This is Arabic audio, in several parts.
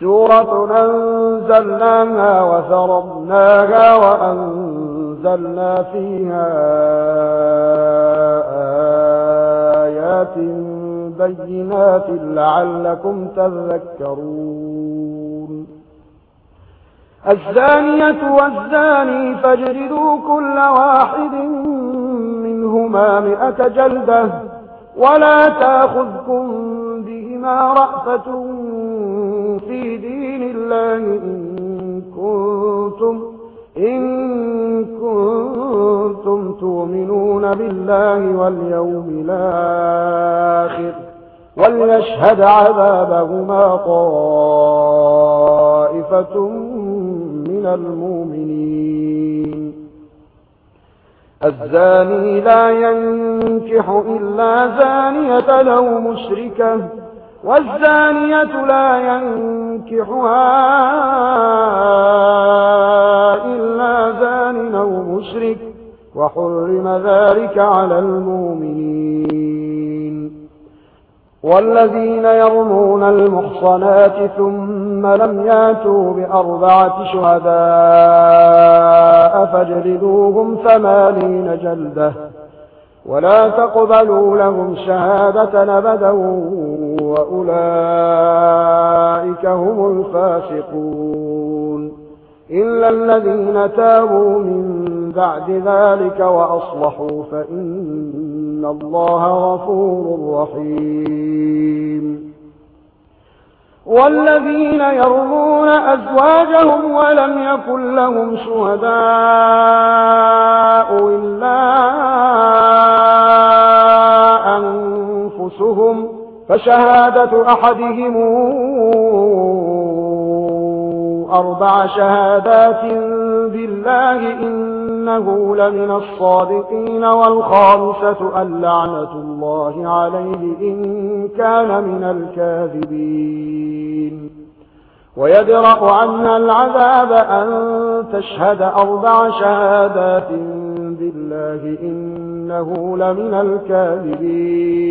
سورة أنزلناها وفرضناها وأنزلنا فيها آيات بينات لعلكم تذكرون. الزانية والزاني فاجردوا كل واحد منهما مئة جلدة ولا تأخذكم بهما رأفة في دين الله إن كنتم, إن كنتم تؤمنون بالله واليوم الآخر وليشهد عذابهما طائفة من المؤمنين. الزاني لا ينكح إلا زانية لو مشركة والزانية لا ينكحها إلا زان أو مشرك وحرم ذلك على المؤمنين. والذين يرمون المحصنات ثم لم ياتوا بأربعة شهداء فاجلدوهم ثمانين جلدة ولا تقبلوا لهم شهادة نبدا وأولئك هم الفاسقون إلا الذين تابوا من بعد ذلك وأصلحوا فإن الله غفور رحيم والذين يرضون أزواجهم ولم يكن لهم شهدان فشهادة أحدهم أربع شهادات بالله إنه لمن الصادقين والخامسة اللعنة الله عليه إن كان من الكاذبين. ويدرأ عنا العذاب أن تشهد أربع شهادات بالله إنه لمن الكاذبين.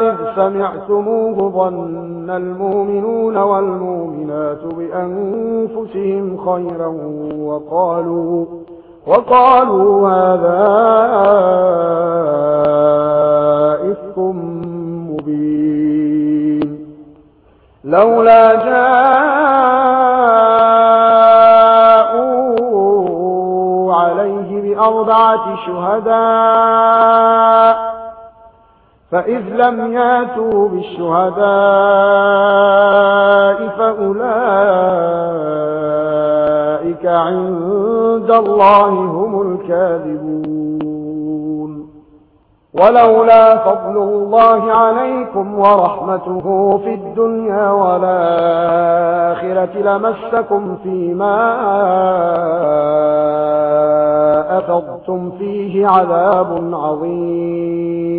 إذ سمعتموه ظن المؤمنون والمؤمنات بأنفسهم خيرا وقالوا وقالوا هذا إفك مبين. لولا جاءوا عليه بأربعة شهداء فإذ لم ياتوا بالشهداء فأولئك عند الله هم الكاذبون ولولا فضل الله عليكم ورحمته في الدنيا والآخرة لمسكم فيما أفضتم فيه عذاب عظيم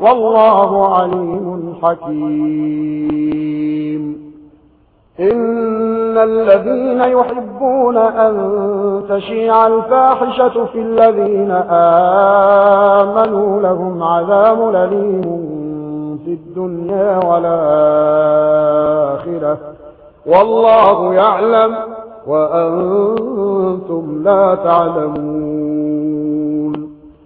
والله عليم حكيم. إن الذين يحبون أن تشيع الفاحشة في الذين آمنوا لهم عذاب لليم في الدنيا والآخرة. والله يعلم وأنتم لا تعلمون.